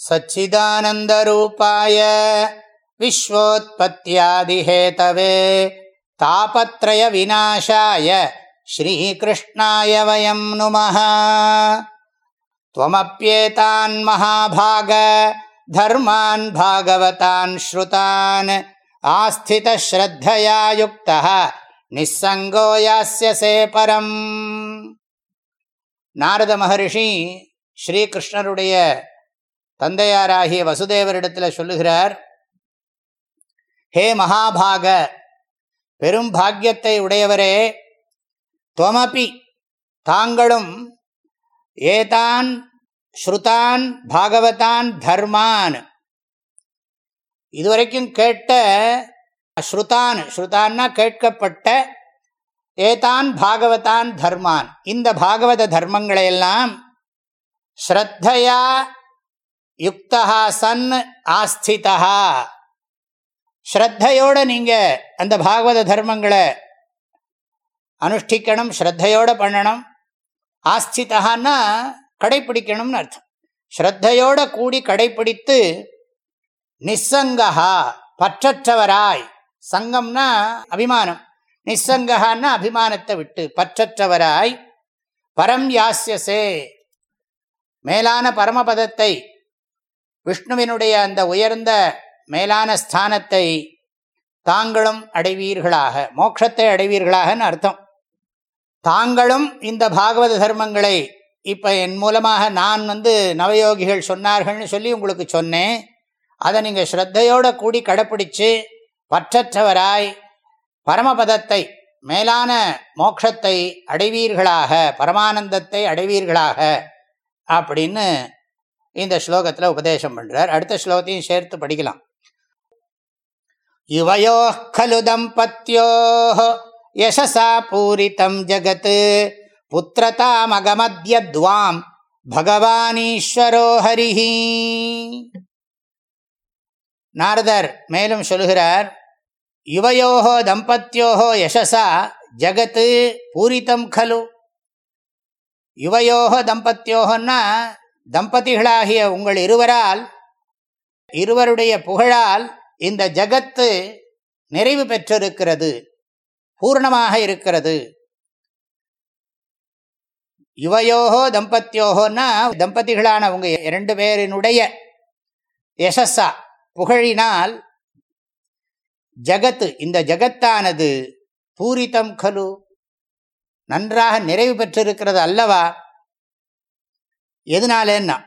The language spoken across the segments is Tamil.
सच्चिदानन्दरूपाय विश्वोत्पत्त्यादिहेतवे तापत्रयविनाशाय श्रीकृष्णाय वयं नुमः त्वमप्येतान् महाभाग धर्मान् भागवतान् श्रुतान् आस्थितश्रद्धया युक्तः நிசங்கோ யாஸ்யசே பரம் நாரத மகரிஷி ஸ்ரீகிருஷ்ணருடைய தந்தையாராகிய வசுதேவரிடத்தில் சொல்லுகிறார் ஹே மகாபாக பெரும் பாக்கியத்தை உடையவரே துவமபி தாங்களும் ஏதான் ஸ்ருதான் பாகவதான் தர்மான். இதுவரைக்கும் கேட்ட ஸ்ருதான் ஸ்ருதான்னா கேட்கப்பட்ட ஏதான் பாகவதான் தர்மான். இந்த பாகவத தர்மங்களையெல்லாம் ஸ்ரத்தையா யுக்தா சன் ஆஸ்திதா ஸ்ரத்தையோட நீங்கள் அந்த பாகவத தர்மங்களை அனுஷ்டிக்கணும் ஸ்ரத்தையோட பண்ணணும். ஆஸ்திதான்னா கடைப்பிடிக்கணும்னு அர்த்தம். ஸ்ரத்தையோட கூடி கடைப்பிடித்து நிசங்கா பற்றற்றவராய். சங்கம்னா அபிமானம். நிசங்ககான்னா அபிமானத்தை விட்டு பற்றற்றவராய். பரம் யாசியசே மேலான பரமபதத்தை விஷ்ணுவினுடைய அந்த உயர்ந்த மேலான ஸ்தானத்தை தாங்களும் அடைவீர்களாக மோட்சத்தை அடைவீர்களாகன்னு அர்த்தம். தாங்களும் இந்த பாகவத தர்மங்களை இப்போ என் மூலமாக நான் வந்து நவயோகிகள் சொன்னார்கள்னு சொல்லி உங்களுக்கு சொன்னேன். அதை நீங்கள் ஸ்ரத்தையோடு கூடி கடைப்பிடிச்சு பற்றற்றவராய் பரமபதத்தை மேலான மோட்சத்தை அடைவீர்களாக பரமானந்தத்தை அடைவீர்களாக அப்படின்னு இந்த ஸ்லோகத்தில் உபதேசம் பண்ணுறார் அடுத்த ஸ்லோகத்தையும் சேர்த்து படிக்கலாம். யுவயோ கலு தம்பத்தியோ யசசா பூரித்தம் ஜகத் புத்திரதாமகமத்யத்வாம் பகவானீஸ்வரோ ஹரிஹி. நாரதர் மேலும் சொல்கிறார் யுவயோகோ தம்பத்தியோகோ யசசா ஜகத்து பூரித்தம் கலு. யுவயோகோ தம்பத்தியோகன்னா தம்பதிகளாகிய உங்கள் இருவரால் இருவருடைய புகழால் இந்த ஜகத்து நிறைவு பெற்றிருக்கிறது பூர்ணமாக இருக்கிறது. யுவயோகோ தம்பத்தியோகோன்னா தம்பதிகளான உங்க இரண்டு பேரினுடைய யசஸ்ஸா புகழினால் ஜகத்து இந்த ஜகத்தானது பூரிதம் கலு நன்றாக நிறைவு பெற்றிருக்கிறது அல்லவா? எதனாலன்னா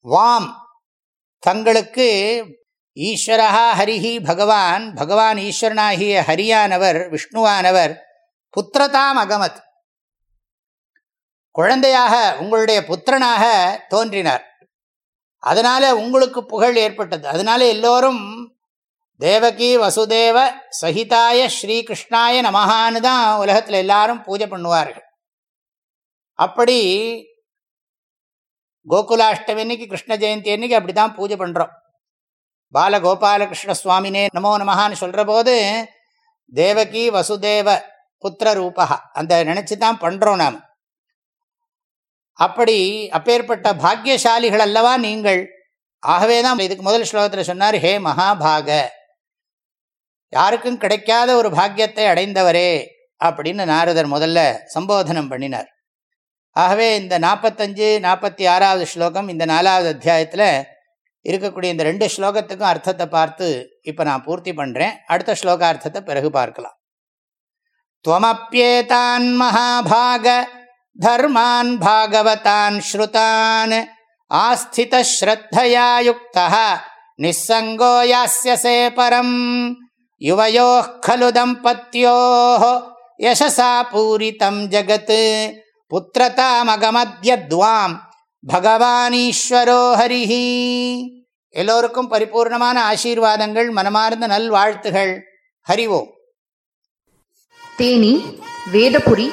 வாம் தங்களுக்கு ஈஸ்வரஹா ஹரிஹி பகவான் பகவான் ஈஸ்வரனாகிய ஹரியானவர் விஷ்ணுவானவர் புத்திரதாம் அகமத். குழந்தையாக உங்களுடைய புத்திரனாக தோன்றினார். அதனால உங்களுக்கு புகழ் ஏற்பட்டது. அதனால எல்லோரும் தேவகி வசுதேவ சகிதாய ஸ்ரீகிருஷ்ணாய நமகான்னு தான் உலகத்தில் எல்லாரும் பூஜை பண்ணுவார்கள். அப்படி கோகுலாஷ்டமி அன்னைக்கு கிருஷ்ண ஜெயந்தி அன்னைக்கு அப்படி தான் பூஜை பண்ணுறோம் பாலகோபாலகிருஷ்ண சுவாமினே நமோ நமஹான்னு சொல்கிற போது தேவகி வசுதேவ புத்திர ரூபா அந்த நினச்சி தான் பண்ணுறோம் நாம். அப்படி அப்பேற்பட்ட பாக்கியசாலிகள் அல்லவா நீங்கள்? ஆகவே தான் இதுக்கு முதல் ஸ்லோகத்தில் சொன்னார் ஹே மகாபாக யாருக்கும் கிடைக்காத ஒரு பாக்கியத்தை அடைந்தவரே அப்படின்னு நாரதர் முதல்ல சம்போதனம் பண்ணினார். ஆகவே இந்த நாற்பத்தஞ்சு நாற்பத்தி ஆறாவது ஸ்லோகம் இந்த நாலாவது அத்தியாயத்தில் இருக்கக்கூடிய இந்த ரெண்டு ஸ்லோகத்துக்கும் அர்த்தத்தை பார்த்து இப்போ நான் பூர்த்தி பண்ணுறேன் அடுத்த ஸ்லோகார்த்தத்தை பிறகு பார்க்கலாம். துவமப்பியேதான் மகாபாக தர்மான் பாகவதான் ஸ்ருதான் ஆஸ்திதஸ்ரத்தயா யுக்தா நிசங்கோ யாசியசே பரம் யுவயோ கலு யசசா பூரித்தம் ஜகத். புத்திரதாமகமத்யத்வாம். பகவானீஸ்வரோ ஹரிஹி. எல்லோருக்கும் பரிபூர்ணமான ஆசீர்வாதங்கள் மனமார்ந்த நல்வாழ்த்துகள். ஹரிவோம் தேனி வேதபுரி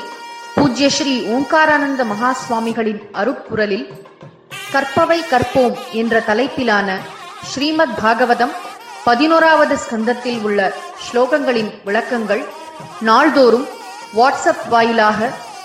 பூஜ்ய ஸ்ரீ ஓங்காரானந்த மகா சுவாமிகளின் அருப்புரலில் கற்பவை கற்போம் என்ற தலைப்பிலான ஸ்ரீமத் பாகவதம் பதினோராவது ஸ்கந்தத்தில் உள்ள ஸ்லோகங்களின் விளக்கங்கள் நாள்தோறும் வாட்ஸ்அப் வாயிலாக